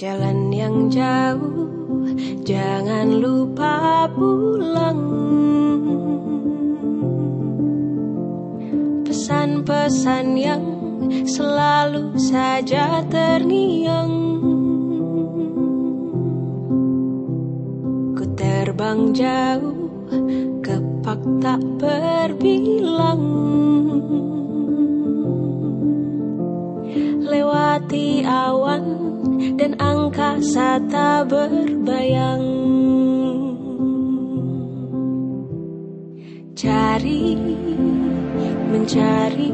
Jalan yang jauh, jangan lupa pulang. Pesan-pesan yang selalu saja terniang. Ku terbang jauh, kepak tak berbilang. Lewati awan dan angkasa tak berbayang. Cari, mencari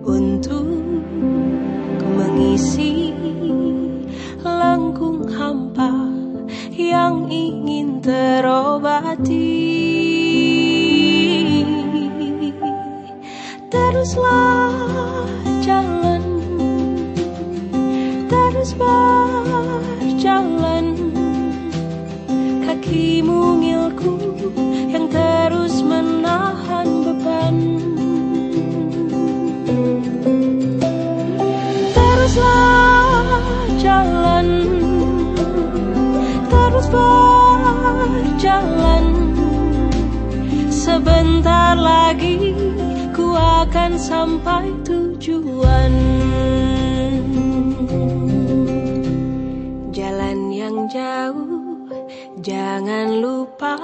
untuk mengisi lengkung hampa yang ingin terobati. Teruslah berjalan. Kaki mungilku yang terus menahan beban. Teruslah jalan, terus berjalan. Sebentar lagi ku akan sampai tujuan. Jangan lupa.